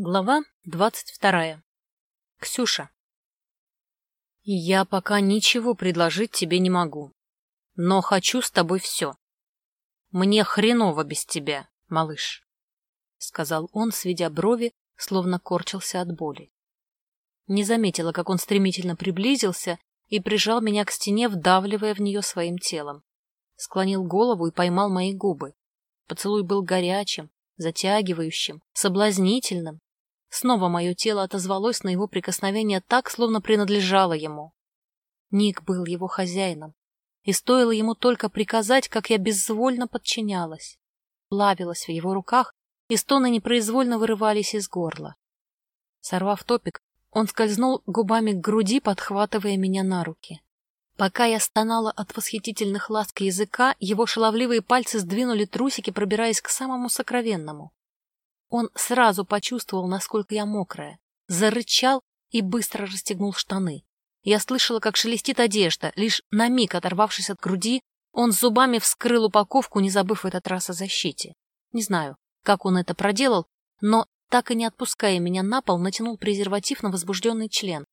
Глава двадцать вторая. Ксюша. Я пока ничего предложить тебе не могу, но хочу с тобой все. Мне хреново без тебя, малыш, — сказал он, сведя брови, словно корчился от боли. Не заметила, как он стремительно приблизился и прижал меня к стене, вдавливая в нее своим телом. Склонил голову и поймал мои губы. Поцелуй был горячим, затягивающим, соблазнительным, Снова мое тело отозвалось на его прикосновение так, словно принадлежало ему. Ник был его хозяином, и стоило ему только приказать, как я безвольно подчинялась. Плавилась в его руках, и стоны непроизвольно вырывались из горла. Сорвав топик, он скользнул губами к груди, подхватывая меня на руки. Пока я стонала от восхитительных ласк языка, его шаловливые пальцы сдвинули трусики, пробираясь к самому сокровенному. Он сразу почувствовал, насколько я мокрая, зарычал и быстро расстегнул штаны. Я слышала, как шелестит одежда, лишь на миг оторвавшись от груди, он зубами вскрыл упаковку, не забыв в этот раз о защите. Не знаю, как он это проделал, но, так и не отпуская меня на пол, натянул презерватив на возбужденный член.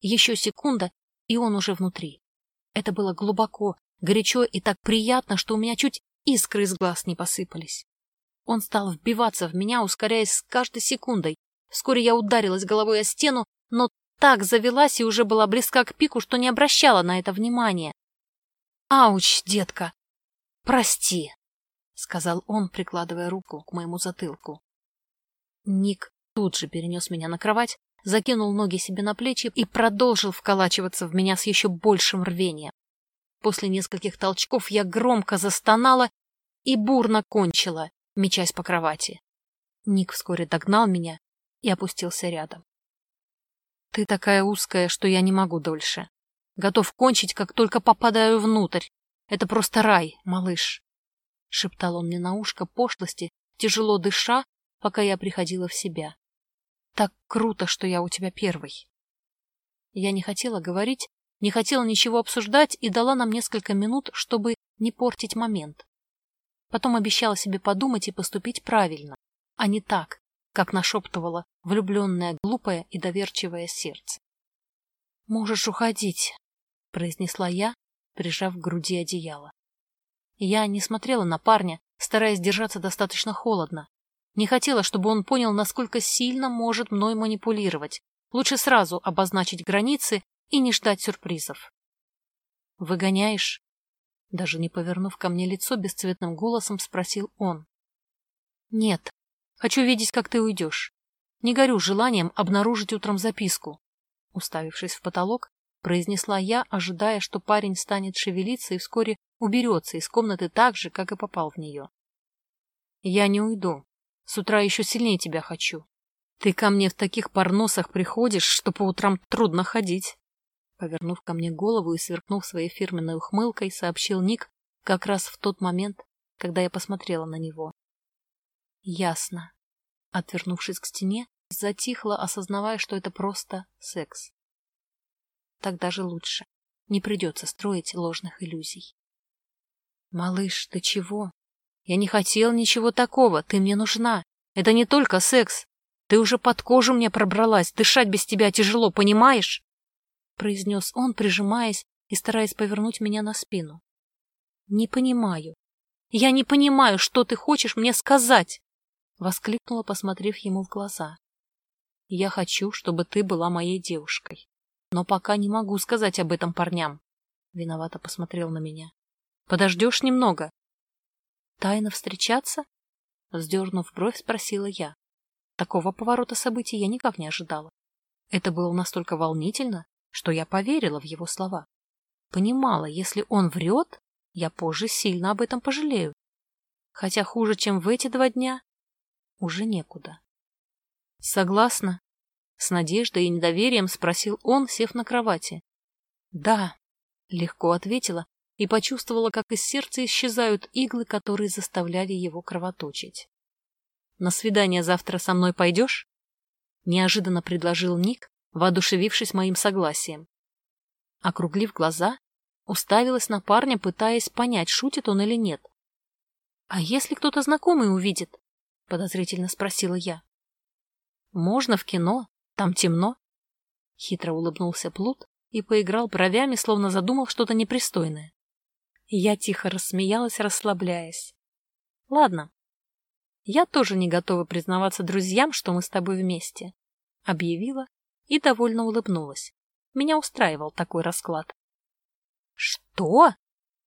Еще секунда, и он уже внутри. Это было глубоко, горячо и так приятно, что у меня чуть искры из глаз не посыпались. Он стал вбиваться в меня, ускоряясь с каждой секундой. Вскоре я ударилась головой о стену, но так завелась и уже была близка к пику, что не обращала на это внимания. «Ауч, детка! Прости!» — сказал он, прикладывая руку к моему затылку. Ник тут же перенес меня на кровать, закинул ноги себе на плечи и продолжил вколачиваться в меня с еще большим рвением. После нескольких толчков я громко застонала и бурно кончила, мечась по кровати. Ник вскоре догнал меня и опустился рядом. Ты такая узкая, что я не могу дольше. Готов кончить, как только попадаю внутрь. Это просто рай, малыш. Шептал он мне на ушко пошлости, тяжело дыша, пока я приходила в себя. Так круто, что я у тебя первый. Я не хотела говорить, не хотела ничего обсуждать и дала нам несколько минут, чтобы не портить момент. Потом обещала себе подумать и поступить правильно, а не так, как нашептывала влюбленное, глупое и доверчивое сердце. — Можешь уходить, — произнесла я, прижав к груди одеяло. Я не смотрела на парня, стараясь держаться достаточно холодно. Не хотела, чтобы он понял, насколько сильно может мной манипулировать. Лучше сразу обозначить границы и не ждать сюрпризов. «Выгоняешь?» Даже не повернув ко мне лицо, бесцветным голосом спросил он. «Нет. Хочу видеть, как ты уйдешь. Не горю желанием обнаружить утром записку». Уставившись в потолок, произнесла я, ожидая, что парень станет шевелиться и вскоре уберется из комнаты так же, как и попал в нее. «Я не уйду. С утра еще сильнее тебя хочу. Ты ко мне в таких парносах приходишь, что по утрам трудно ходить». Повернув ко мне голову и сверкнув своей фирменной ухмылкой, сообщил Ник как раз в тот момент, когда я посмотрела на него. Ясно. Отвернувшись к стене, затихла, осознавая, что это просто секс. Так даже лучше. Не придется строить ложных иллюзий. Малыш, ты чего? Я не хотел ничего такого, ты мне нужна. Это не только секс. Ты уже под кожу мне пробралась, дышать без тебя тяжело, понимаешь? — произнес он, прижимаясь и стараясь повернуть меня на спину. — Не понимаю. Я не понимаю, что ты хочешь мне сказать! — воскликнула, посмотрев ему в глаза. — Я хочу, чтобы ты была моей девушкой. Но пока не могу сказать об этом парням. Виновато посмотрел на меня. — Подождешь немного? — Тайно встречаться? — вздернув бровь, спросила я. Такого поворота событий я никак не ожидала. Это было настолько волнительно, что я поверила в его слова. Понимала, если он врет, я позже сильно об этом пожалею. Хотя хуже, чем в эти два дня, уже некуда. Согласна? С надеждой и недоверием спросил он, сев на кровати. Да, легко ответила и почувствовала, как из сердца исчезают иглы, которые заставляли его кровоточить. На свидание завтра со мной пойдешь? Неожиданно предложил Ник, воодушевившись моим согласием. Округлив глаза, уставилась на парня, пытаясь понять, шутит он или нет. — А если кто-то знакомый увидит? — подозрительно спросила я. Можно в кино, там темно. Хитро улыбнулся Плут и поиграл бровями, словно задумал что-то непристойное. Я тихо рассмеялась, расслабляясь. Ладно. Я тоже не готова признаваться друзьям, что мы с тобой вместе. Объявила и довольно улыбнулась. Меня устраивал такой расклад. Что?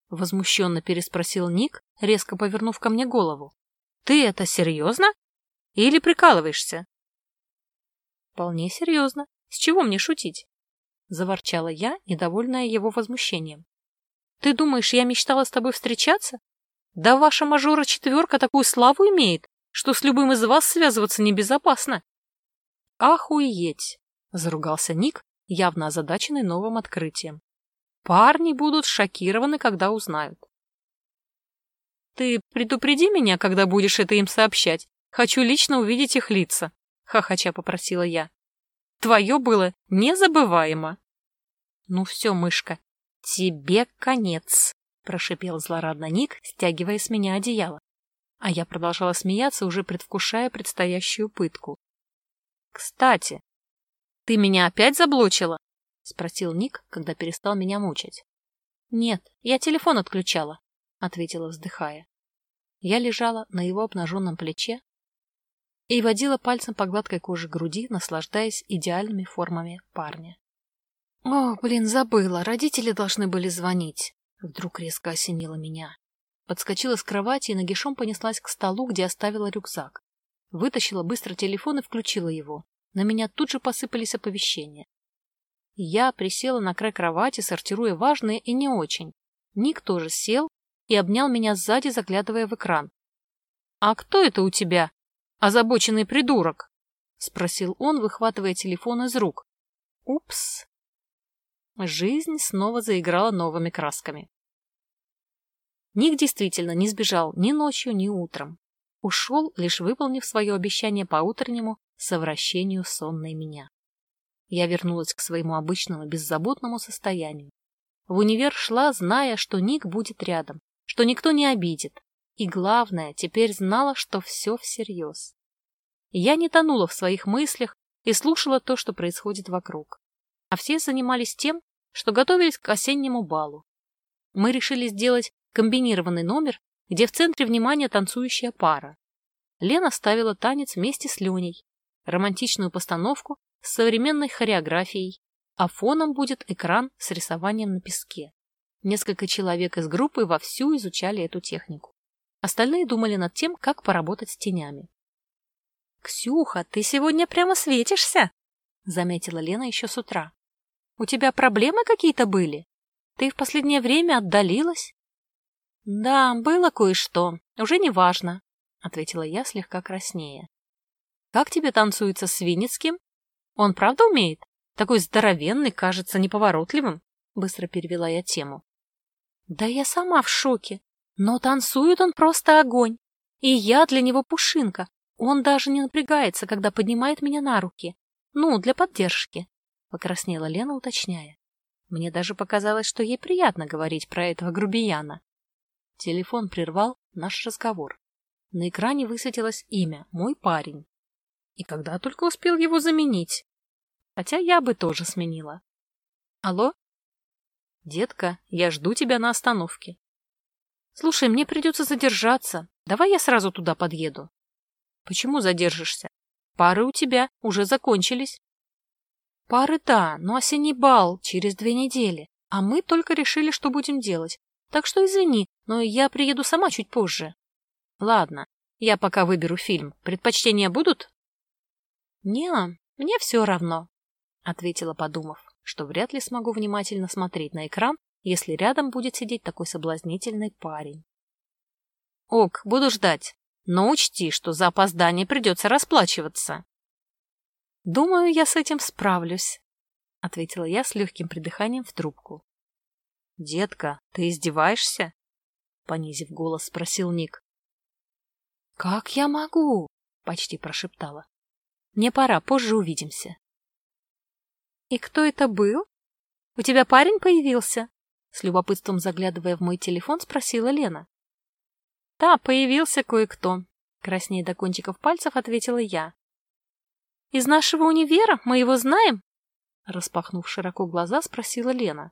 Возмущенно переспросил Ник, резко повернув ко мне голову. Ты это серьезно? Или прикалываешься? Вполне серьезно. С чего мне шутить? Заворчала я, недовольная его возмущением. Ты думаешь, я мечтала с тобой встречаться? Да ваша мажора четверка такую славу имеет, что с любым из вас связываться небезопасно. Охуеть! Заругался Ник, явно озадаченный новым открытием. Парни будут шокированы, когда узнают. Ты предупреди меня, когда будешь это им сообщать. Хочу лично увидеть их лица, хохоча попросила я. Твое было незабываемо. Ну все, мышка, тебе конец, прошипел злорадно Ник, стягивая с меня одеяло. А я продолжала смеяться, уже предвкушая предстоящую пытку. Кстати, ты меня опять заблочила? — спросил Ник, когда перестал меня мучить. — Нет, я телефон отключала, — ответила, вздыхая. Я лежала на его обнаженном плече и водила пальцем по гладкой коже груди, наслаждаясь идеальными формами парня. — О, блин, забыла, родители должны были звонить. Вдруг резко осенило меня. Подскочила с кровати и нагишом понеслась к столу, где оставила рюкзак. Вытащила быстро телефон и включила его. На меня тут же посыпались оповещения. Я присела на край кровати, сортируя важные и не очень. Ник тоже сел и обнял меня сзади, заглядывая в экран. — А кто это у тебя? Озабоченный придурок? — спросил он, выхватывая телефон из рук. — Упс. Жизнь снова заиграла новыми красками. Ник действительно не сбежал ни ночью, ни утром. Ушел, лишь выполнив свое обещание по утреннему совращению сонной меня я вернулась к своему обычному беззаботному состоянию. В универ шла, зная, что Ник будет рядом, что никто не обидит. И главное, теперь знала, что все всерьез. Я не тонула в своих мыслях и слушала то, что происходит вокруг. А все занимались тем, что готовились к осеннему балу. Мы решили сделать комбинированный номер, где в центре внимания танцующая пара. Лена ставила танец вместе с Леней, романтичную постановку с современной хореографией, а фоном будет экран с рисованием на песке. Несколько человек из группы вовсю изучали эту технику. Остальные думали над тем, как поработать с тенями. «Ксюха, ты сегодня прямо светишься!» — заметила Лена еще с утра. «У тебя проблемы какие-то были? Ты в последнее время отдалилась?» «Да, было кое-что. Уже не важно», — ответила я слегка краснее. «Как тебе танцуется с Винницким?» Он правда умеет? Такой здоровенный, кажется неповоротливым. Быстро перевела я тему. Да я сама в шоке. Но танцует он просто огонь. И я для него пушинка. Он даже не напрягается, когда поднимает меня на руки. Ну, для поддержки. Покраснела Лена, уточняя. Мне даже показалось, что ей приятно говорить про этого грубияна. Телефон прервал наш разговор. На экране высветилось имя «Мой парень». И когда только успел его заменить? Хотя я бы тоже сменила. Алло? Детка, я жду тебя на остановке. Слушай, мне придется задержаться. Давай я сразу туда подъеду. Почему задержишься? Пары у тебя уже закончились. Пары да, но осенний бал через две недели. А мы только решили, что будем делать. Так что извини, но я приеду сама чуть позже. Ладно, я пока выберу фильм. Предпочтения будут? Не, мне все равно ответила, подумав, что вряд ли смогу внимательно смотреть на экран, если рядом будет сидеть такой соблазнительный парень. Ок, буду ждать, но учти, что за опоздание придется расплачиваться. Думаю, я с этим справлюсь, ответила я с легким придыханием в трубку. Детка, ты издеваешься? Понизив голос, спросил Ник. Как я могу? почти прошептала. Мне пора, позже увидимся. «И кто это был? У тебя парень появился?» С любопытством заглядывая в мой телефон, спросила Лена. «Да, появился кое-кто», — краснея до кончиков пальцев ответила я. из нашего универа? Мы его знаем?» Распахнув широко глаза, спросила Лена.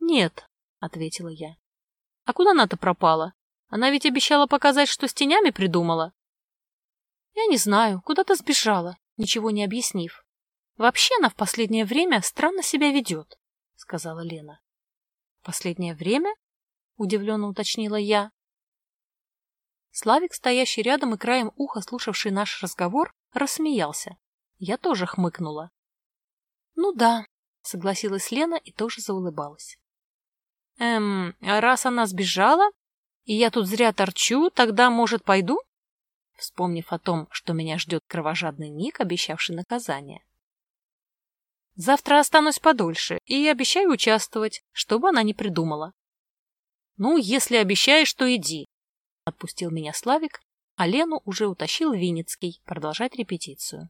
«Нет», — ответила я. «А куда она-то пропала? Она ведь обещала показать, что с тенями придумала». «Я не знаю, куда-то сбежала, ничего не объяснив. Вообще она в последнее время странно себя ведет», — сказала Лена. «Последнее время?» — удивленно уточнила я. Славик, стоящий рядом и краем уха слушавший наш разговор, рассмеялся. Я тоже хмыкнула. «Ну да», — согласилась Лена и тоже заулыбалась. «Эм, раз она сбежала, и я тут зря торчу, тогда, может, пойду?» Вспомнив о том, что меня ждет кровожадный Ник, обещавший наказание. «Завтра останусь подольше и обещаю участвовать, чтобы она не придумала». «Ну, если обещаешь, то иди», — отпустил меня Славик, а Лену уже утащил Винницкий продолжать репетицию.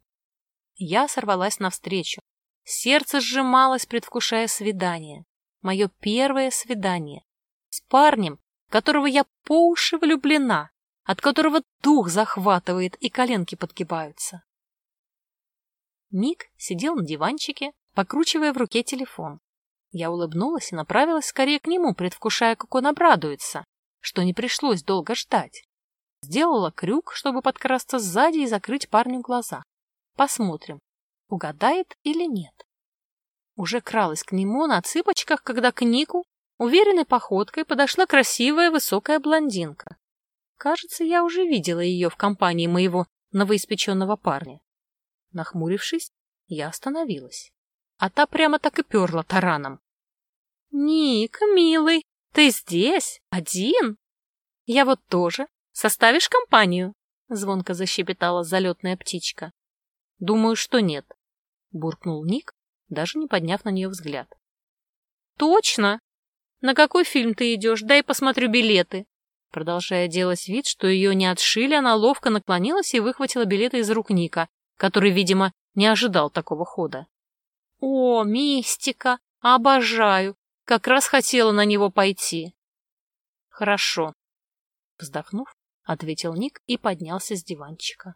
Я сорвалась навстречу, Сердце сжималось, предвкушая свидание. Мое первое свидание. С парнем, которого я по уши влюблена, от которого дух захватывает и коленки подгибаются. Ник сидел на диванчике, покручивая в руке телефон. Я улыбнулась и направилась скорее к нему, предвкушая, как он обрадуется, что не пришлось долго ждать. Сделала крюк, чтобы подкрасться сзади и закрыть парню глаза. Посмотрим, угадает или нет. Уже кралась к нему на цыпочках, когда к Нику уверенной походкой подошла красивая высокая блондинка. Кажется, я уже видела ее в компании моего новоиспеченного парня. Нахмурившись, я остановилась. А та прямо так и перла тараном. — Ник, милый, ты здесь? Один? — Я вот тоже. Составишь компанию? — звонко защебетала залетная птичка. — Думаю, что нет, — буркнул Ник, даже не подняв на нее взгляд. «Точно! На какой фильм ты идешь? Дай посмотрю билеты!» Продолжая делать вид, что ее не отшили, она ловко наклонилась и выхватила билеты из рук Ника, который, видимо, не ожидал такого хода. «О, мистика! Обожаю! Как раз хотела на него пойти!» «Хорошо!» Вздохнув, ответил Ник и поднялся с диванчика.